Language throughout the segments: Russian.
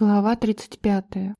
Глава 35.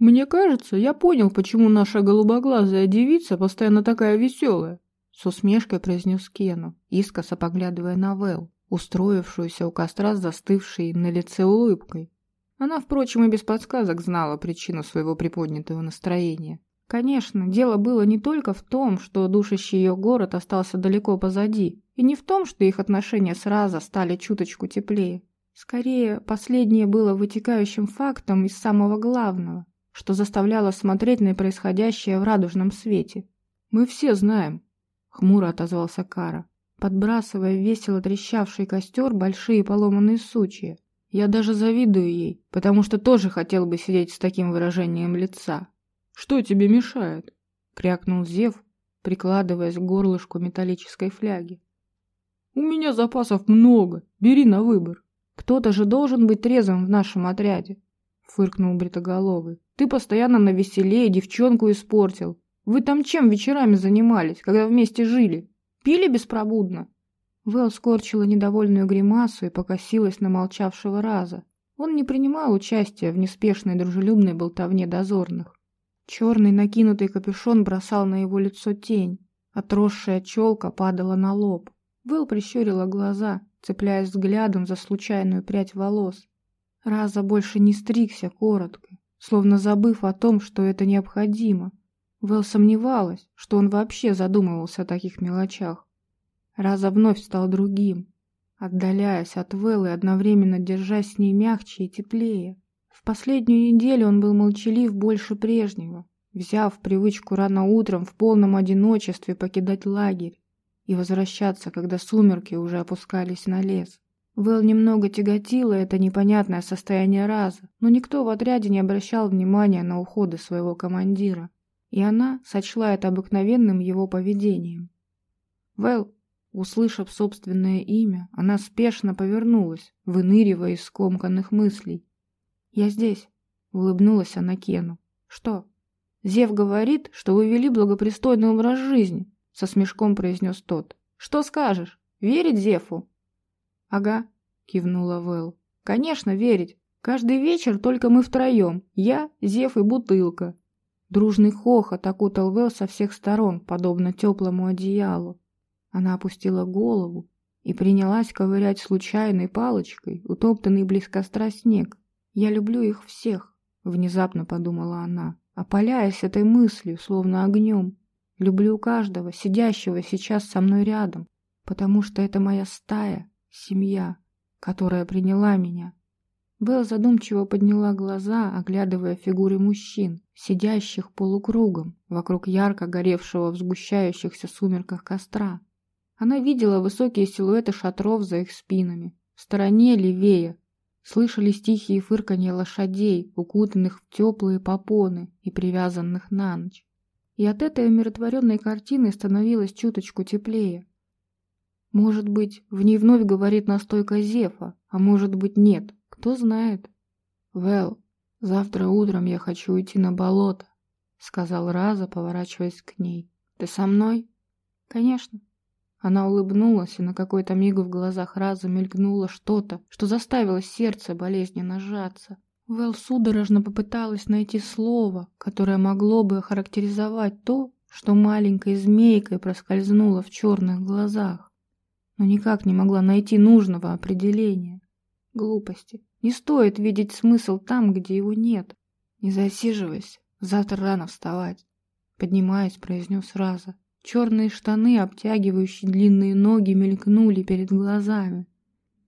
«Мне кажется, я понял, почему наша голубоглазая девица постоянно такая веселая», с усмешкой произнес Кену, искоса поглядывая на Вэл, устроившуюся у костра с застывшей на лице улыбкой. Она, впрочем, и без подсказок знала причину своего приподнятого настроения. Конечно, дело было не только в том, что душащий ее город остался далеко позади, и не в том, что их отношения с Раза стали чуточку теплее. Скорее, последнее было вытекающим фактом из самого главного, что заставляло смотреть на происходящее в радужном свете. «Мы все знаем», — хмуро отозвался Кара, подбрасывая весело трещавший костер большие поломанные сучья. «Я даже завидую ей, потому что тоже хотел бы сидеть с таким выражением лица». «Что тебе мешает?» — крякнул Зев, прикладываясь к горлышку металлической фляги. «У меня запасов много, бери на выбор». «Кто-то же должен быть трезвым в нашем отряде», — фыркнул Бритоголовый. «Ты постоянно на веселее девчонку испортил. Вы там чем вечерами занимались, когда вместе жили? Пили беспробудно?» Вэл скорчила недовольную гримасу и покосилась на молчавшего Раза. Он не принимал участия в неспешной дружелюбной болтовне дозорных. Черный накинутый капюшон бросал на его лицо тень. Отросшая челка падала на лоб. Вэл прищурила глаза, цепляясь взглядом за случайную прядь волос. Раза больше не стригся коротко, словно забыв о том, что это необходимо. Вэл сомневалась, что он вообще задумывался о таких мелочах. Раза вновь стал другим, отдаляясь от Вэл и одновременно держась с ней мягче и теплее. В последнюю неделю он был молчалив больше прежнего, взяв привычку рано утром в полном одиночестве покидать лагерь и возвращаться, когда сумерки уже опускались на лес. Вэл немного тяготило это непонятное состояние раза, но никто в отряде не обращал внимания на уходы своего командира, и она сочла это обыкновенным его поведением. Вэл, услышав собственное имя, она спешно повернулась, выныривая из скомканных мыслей. «Я здесь», — улыбнулась она Кену. «Что?» «Зев говорит, что вы вели благопристойный образ жизни», — со смешком произнес тот. «Что скажешь? Верить Зефу?» «Ага», — кивнула Вэл. «Конечно, верить. Каждый вечер только мы втроем. Я, Зев и бутылка». Дружный хохот окутал Вэл со всех сторон, подобно теплому одеялу. Она опустила голову и принялась ковырять случайной палочкой утоптанный близ костра снег. «Я люблю их всех», — внезапно подумала она, опаляясь этой мыслью, словно огнем. Люблю каждого, сидящего сейчас со мной рядом, потому что это моя стая, семья, которая приняла меня. Белл задумчиво подняла глаза, оглядывая фигуры мужчин, сидящих полукругом вокруг ярко горевшего в сгущающихся сумерках костра. Она видела высокие силуэты шатров за их спинами. В стороне левее слышались тихие фырканье лошадей, укутанных в теплые попоны и привязанных на ночь и от этой умиротворенной картины становилось чуточку теплее. Может быть, в ней вновь говорит настойка Зефа, а может быть нет, кто знает. «Вэл, завтра утром я хочу уйти на болото», — сказал Раза, поворачиваясь к ней. «Ты со мной?» «Конечно». Она улыбнулась, и на какой-то миг в глазах Раза мелькнуло что-то, что заставило сердце болезненно сжаться. Вэл судорожно попыталась найти слово, которое могло бы охарактеризовать то, что маленькой змейкой проскользнуло в черных глазах, но никак не могла найти нужного определения. Глупости. Не стоит видеть смысл там, где его нет. Не засиживайся, завтра рано вставать. Поднимаясь, произнес Раза. Черные штаны, обтягивающие длинные ноги, мелькнули перед глазами.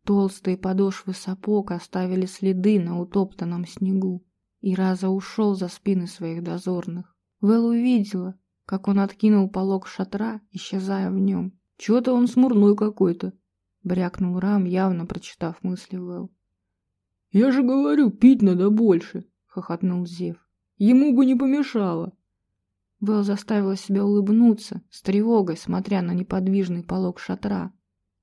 Толстые подошвы сапог оставили следы на утоптанном снегу, и Раза ушел за спины своих дозорных. Вэл увидела, как он откинул полог шатра, исчезая в нем. «Чего-то он смурной какой-то», — брякнул Рам, явно прочитав мысли Вэл. «Я же говорю, пить надо больше», — хохотнул Зев. «Ему бы не помешало». Вэл заставила себя улыбнуться, с тревогой, смотря на неподвижный полог шатра.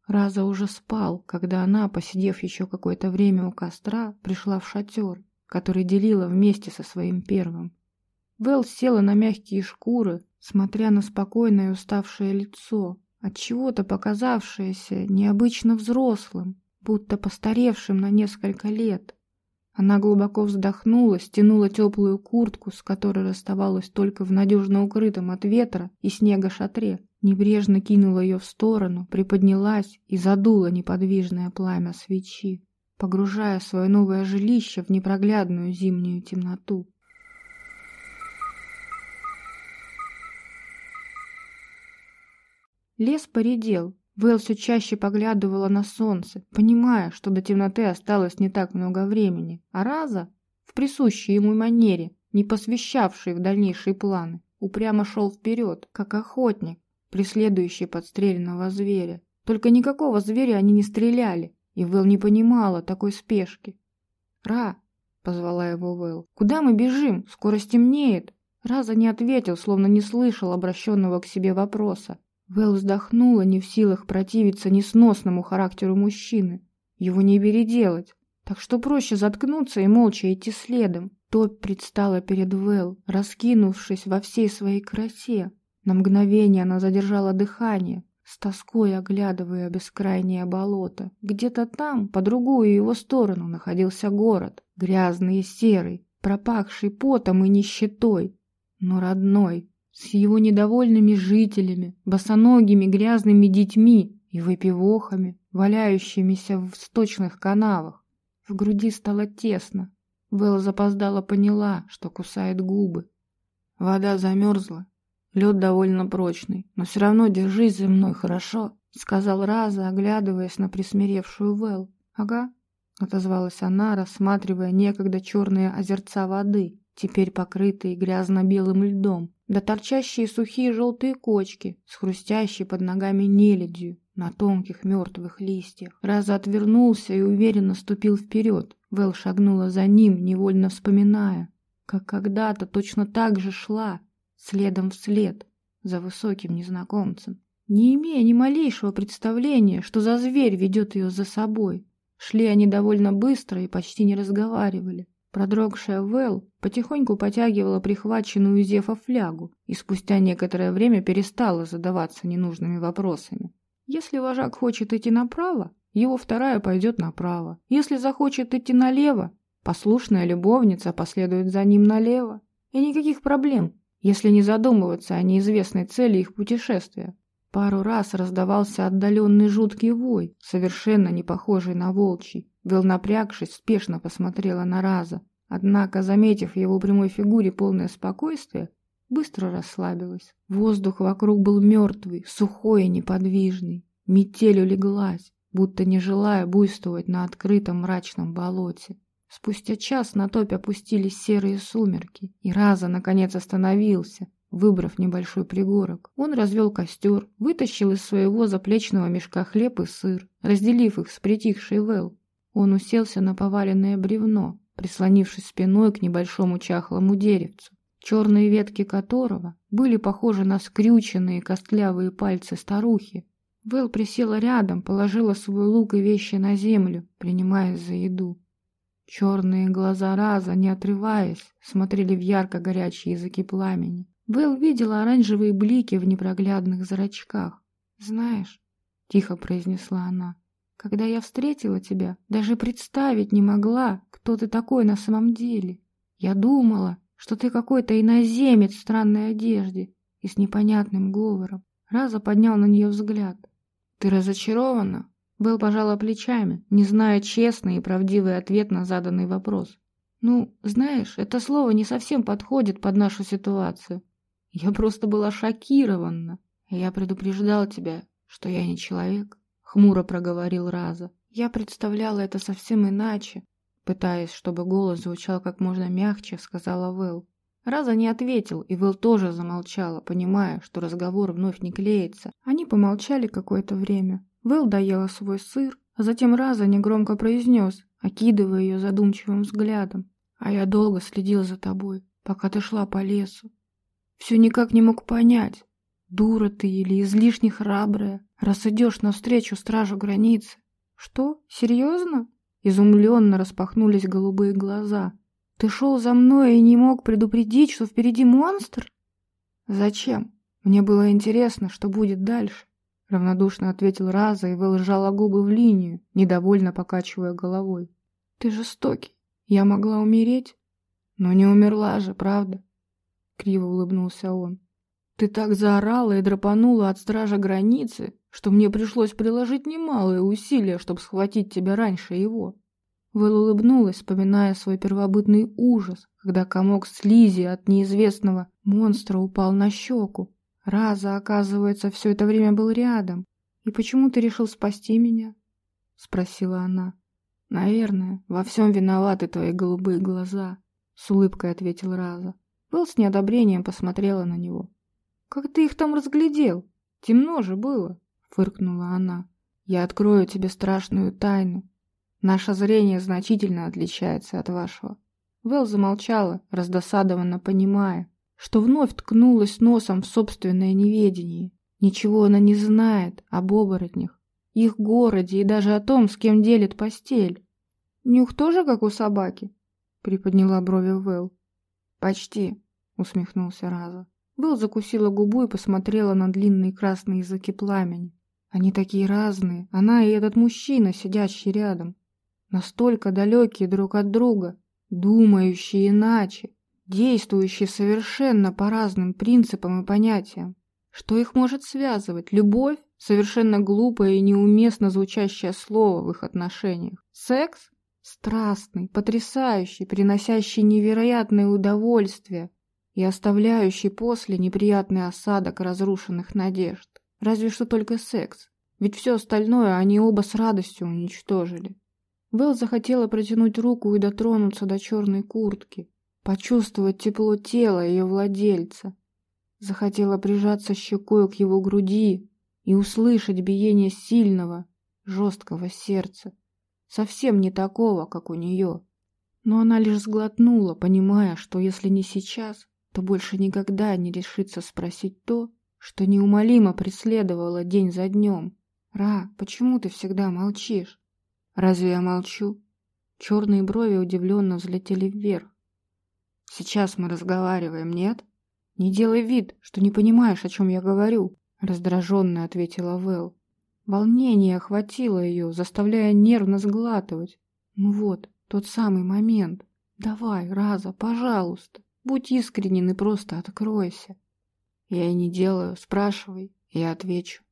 Раза уже спал, когда она, посидев еще какое-то время у костра, пришла в шатер, который делила вместе со своим первым. Вэл села на мягкие шкуры, смотря на спокойное уставшее лицо, от чего-то показавшееся необычно взрослым, будто постаревшим на несколько лет. Она глубоко вздохнула, стянула теплую куртку, с которой расставалась только в надежно укрытом от ветра и снега шатре, небрежно кинула ее в сторону, приподнялась и задула неподвижное пламя свечи, погружая свое новое жилище в непроглядную зимнюю темноту. Лес поредел, Вэл все чаще поглядывала на солнце, понимая, что до темноты осталось не так много времени, а Раза, в присущей ему манере, не посвящавший в дальнейшие планы, упрямо шел вперед, как охотник, преследующий подстреленного зверя. Только никакого зверя они не стреляли, и Вэл не понимала такой спешки. «Ра!» — позвала его Вэл. «Куда мы бежим? Скоро стемнеет!» Раза не ответил, словно не слышал обращенного к себе вопроса. Вэл вздохнула, не в силах противиться несносному характеру мужчины. Его не переделать. Так что проще заткнуться и молча идти следом. Топ предстала перед Вэл, раскинувшись во всей своей красе. На мгновение она задержала дыхание, с тоской оглядывая бескрайнее болото. Где-то там, по другую его сторону, находился город, грязный и серый, пропахший потом и нищетой, но родной, с его недовольными жителями, босоногими грязными детьми и выпивохами, валяющимися в сточных канавах. В груди стало тесно. Белла запоздала поняла, что кусает губы. Вода замерзла, лед довольно прочный, но все равно держись за мной, хорошо? Сказал Раза, оглядываясь на присмиревшую Вэл. Ага, отозвалась она, рассматривая некогда черные озерца воды, теперь покрытые грязно-белым льдом, да торчащие сухие желтые кочки с хрустящей под ногами неледью на тонких мертвых листьях. Раза отвернулся и уверенно ступил вперед. Вэл шагнула за ним, невольно вспоминая, как когда-то точно так же шла, следом вслед, за высоким незнакомцем, не имея ни малейшего представления, что за зверь ведет ее за собой. Шли они довольно быстро и почти не разговаривали. Продрогшая Вэл потихоньку потягивала прихваченную Зефа флягу и спустя некоторое время перестала задаваться ненужными вопросами. Если вожак хочет идти направо, его вторая пойдет направо. Если захочет идти налево, послушная любовница последует за ним налево. И никаких проблем, если не задумываться о неизвестной цели их путешествия. Пару раз раздавался отдаленный жуткий вой, совершенно не похожий на волчий. Вэл, напрягшись, спешно посмотрела на Раза. Однако, заметив его прямой фигуре полное спокойствие, быстро расслабилась. Воздух вокруг был мертвый, сухой и неподвижный. Метель улеглась, будто не желая буйствовать на открытом мрачном болоте. Спустя час на топе опустились серые сумерки, и Раза, наконец, остановился, Выбрав небольшой пригорок, он развел костер, вытащил из своего заплечного мешка хлеб и сыр, разделив их с притихшей Вэл. Он уселся на поваленное бревно, прислонившись спиной к небольшому чахлому деревцу, черные ветки которого были похожи на скрюченные костлявые пальцы старухи. Вэл присела рядом, положила свой лук и вещи на землю, принимаясь за еду. Черные глаза Раза, не отрываясь, смотрели в ярко горячие языки пламени. Вэл видела оранжевые блики в непроглядных зрачках. «Знаешь», — тихо произнесла она, — «когда я встретила тебя, даже представить не могла, кто ты такой на самом деле. Я думала, что ты какой-то иноземец в странной одежде и с непонятным говором». Раза поднял на нее взгляд. «Ты разочарована?» Вэл пожала плечами, не зная честный и правдивый ответ на заданный вопрос. «Ну, знаешь, это слово не совсем подходит под нашу ситуацию. Я просто была шокирована. Я предупреждал тебя, что я не человек, хмуро проговорил Раза. Я представляла это совсем иначе, пытаясь, чтобы голос звучал как можно мягче, сказала Вэл. Раза не ответил, и Вэл тоже замолчала, понимая, что разговор вновь не клеится. Они помолчали какое-то время. Вэл доела свой сыр, а затем Раза негромко произнес, окидывая ее задумчивым взглядом. «А я долго следил за тобой, пока ты шла по лесу. Все никак не мог понять, дура ты или излишне храбрая, раз идешь навстречу стражу границы. Что, серьезно? Изумленно распахнулись голубые глаза. Ты шел за мной и не мог предупредить, что впереди монстр? Зачем? Мне было интересно, что будет дальше. Равнодушно ответил Раза и выложала губы в линию, недовольно покачивая головой. Ты жестокий. Я могла умереть, но не умерла же, правда? Криво улыбнулся он. Ты так заорала и драпанула от стража границы, что мне пришлось приложить немалые усилия, чтобы схватить тебя раньше его. Вэл улыбнулась, вспоминая свой первобытный ужас, когда комок слизи от неизвестного монстра упал на щеку. Раза, оказывается, все это время был рядом. «И почему ты решил спасти меня?» — спросила она. «Наверное, во всем виноваты твои голубые глаза», — с улыбкой ответил Раза. Вэл с неодобрением посмотрела на него. «Как ты их там разглядел? Темно же было», — фыркнула она. «Я открою тебе страшную тайну. Наше зрение значительно отличается от вашего. Вэл замолчала, раздосадованно понимая, что вновь ткнулась носом в собственное неведение. Ничего она не знает об оборотнях, их городе и даже о том, с кем делит постель. «Нюх тоже как у собаки?» — приподняла брови Вэл. «Почти», — усмехнулся Раза. Вэл закусила губу и посмотрела на длинные красные языки пламени. Они такие разные, она и этот мужчина, сидящий рядом настолько далекие друг от друга, думающие иначе, действующие совершенно по разным принципам и понятиям. Что их может связывать? Любовь? Совершенно глупое и неуместно звучащее слово в их отношениях. Секс? Страстный, потрясающий, приносящий невероятное удовольствие и оставляющий после неприятный осадок разрушенных надежд. Разве что только секс. Ведь все остальное они оба с радостью уничтожили. Вэл захотела протянуть руку и дотронуться до черной куртки, почувствовать тепло тела ее владельца. Захотела прижаться щекой к его груди и услышать биение сильного, жесткого сердца, совсем не такого, как у нее. Но она лишь сглотнула, понимая, что если не сейчас, то больше никогда не решится спросить то, что неумолимо преследовало день за днем. «Ра, почему ты всегда молчишь?» Разве я молчу? Черные брови удивленно взлетели вверх. Сейчас мы разговариваем, нет? Не делай вид, что не понимаешь, о чем я говорю, раздраженно ответила Вэл. Волнение охватило ее, заставляя нервно сглатывать. Ну вот, тот самый момент. Давай, Раза, пожалуйста, будь искренен и просто откройся. Я и не делаю, спрашивай, я отвечу.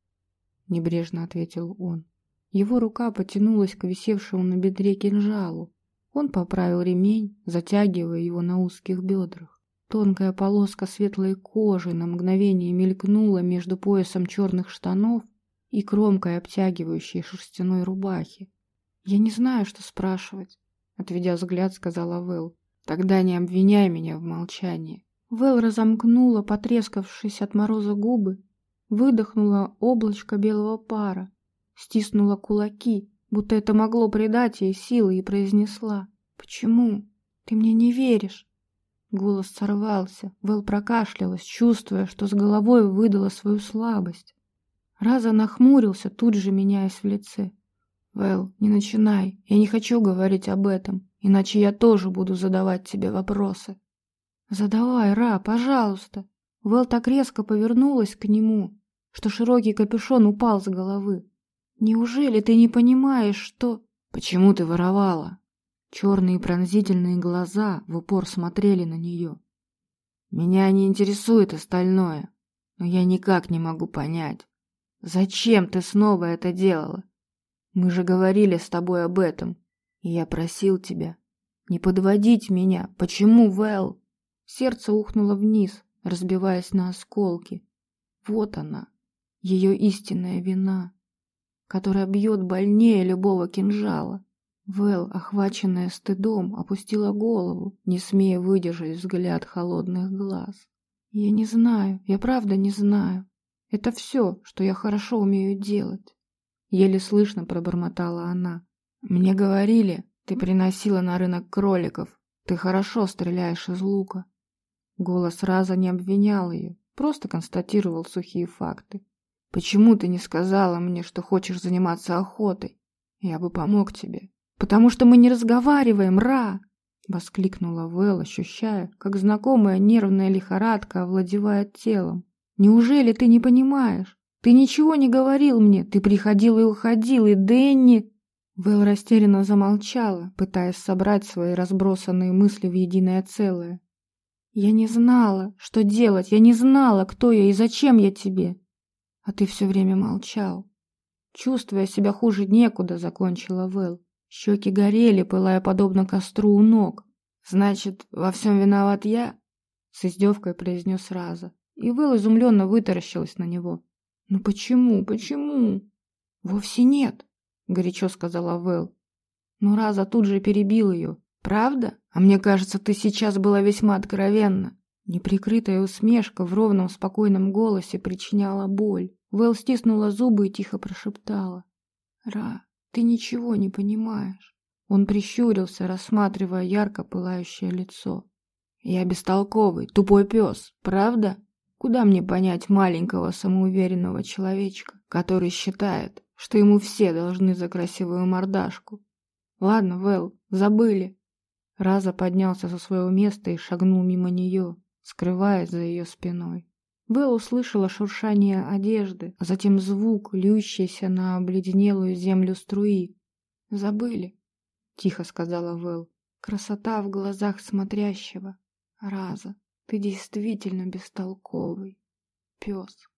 Небрежно ответил он. Его рука потянулась к висевшему на бедре кинжалу. Он поправил ремень, затягивая его на узких бедрах. Тонкая полоска светлой кожи на мгновение мелькнула между поясом черных штанов и кромкой обтягивающей шерстяной рубахи. «Я не знаю, что спрашивать», — отведя взгляд, сказала Вэл. «Тогда не обвиняй меня в молчании». Вэл разомкнула потрескавшись от мороза губы, выдохнула облачко белого пара стиснула кулаки, будто это могло придать ей силы, и произнесла. «Почему? Ты мне не веришь?» Голос сорвался, Вэл прокашлялась, чувствуя, что с головой выдала свою слабость. Раза нахмурился, тут же меняясь в лице. «Вэл, не начинай, я не хочу говорить об этом, иначе я тоже буду задавать тебе вопросы». «Задавай, Ра, пожалуйста». Вэл так резко повернулась к нему, что широкий капюшон упал с головы. Неужели ты не понимаешь, что... Почему ты воровала? Черные пронзительные глаза в упор смотрели на нее. Меня не интересует остальное, но я никак не могу понять, зачем ты снова это делала? Мы же говорили с тобой об этом, и я просил тебя не подводить меня. Почему, Вэл? Сердце ухнуло вниз, разбиваясь на осколки. Вот она, ее истинная вина которая бьет больнее любого кинжала. Вэл, охваченная стыдом, опустила голову, не смея выдержать взгляд холодных глаз. «Я не знаю, я правда не знаю. Это все, что я хорошо умею делать». Еле слышно пробормотала она. «Мне говорили, ты приносила на рынок кроликов. Ты хорошо стреляешь из лука». Голос раза не обвинял ее, просто констатировал сухие факты. Почему ты не сказала мне, что хочешь заниматься охотой? Я бы помог тебе. Потому что мы не разговариваем, Ра!» Воскликнула Вэл, ощущая, как знакомая нервная лихорадка овладевает телом. «Неужели ты не понимаешь? Ты ничего не говорил мне. Ты приходил и уходил, и Дэнни...» Вэл растерянно замолчала, пытаясь собрать свои разбросанные мысли в единое целое. «Я не знала, что делать, я не знала, кто я и зачем я тебе. А ты все время молчал. Чувствуя себя хуже некуда, закончила Вэл. Щеки горели, пылая подобно костру у ног. «Значит, во всем виноват я?» С издевкой произнес Раза. И Вэл изумленно вытаращилась на него. «Ну почему, почему?» «Вовсе нет», — горячо сказала Вэл. Но Раза тут же перебил ее. «Правда? А мне кажется, ты сейчас была весьма откровенна». Неприкрытая усмешка в ровном спокойном голосе причиняла боль. Вэл стиснула зубы и тихо прошептала. «Ра, ты ничего не понимаешь». Он прищурился, рассматривая ярко пылающее лицо. «Я бестолковый, тупой пес, правда? Куда мне понять маленького самоуверенного человечка, который считает, что ему все должны за красивую мордашку? Ладно, Вэл, забыли». Раза поднялся со своего места и шагнул мимо нее, скрываясь за ее спиной. Вэл услышала шуршание одежды, а затем звук, льющийся на обледенелую землю струи. «Забыли», — тихо сказала Вэл. «Красота в глазах смотрящего. Раза, ты действительно бестолковый. Пес».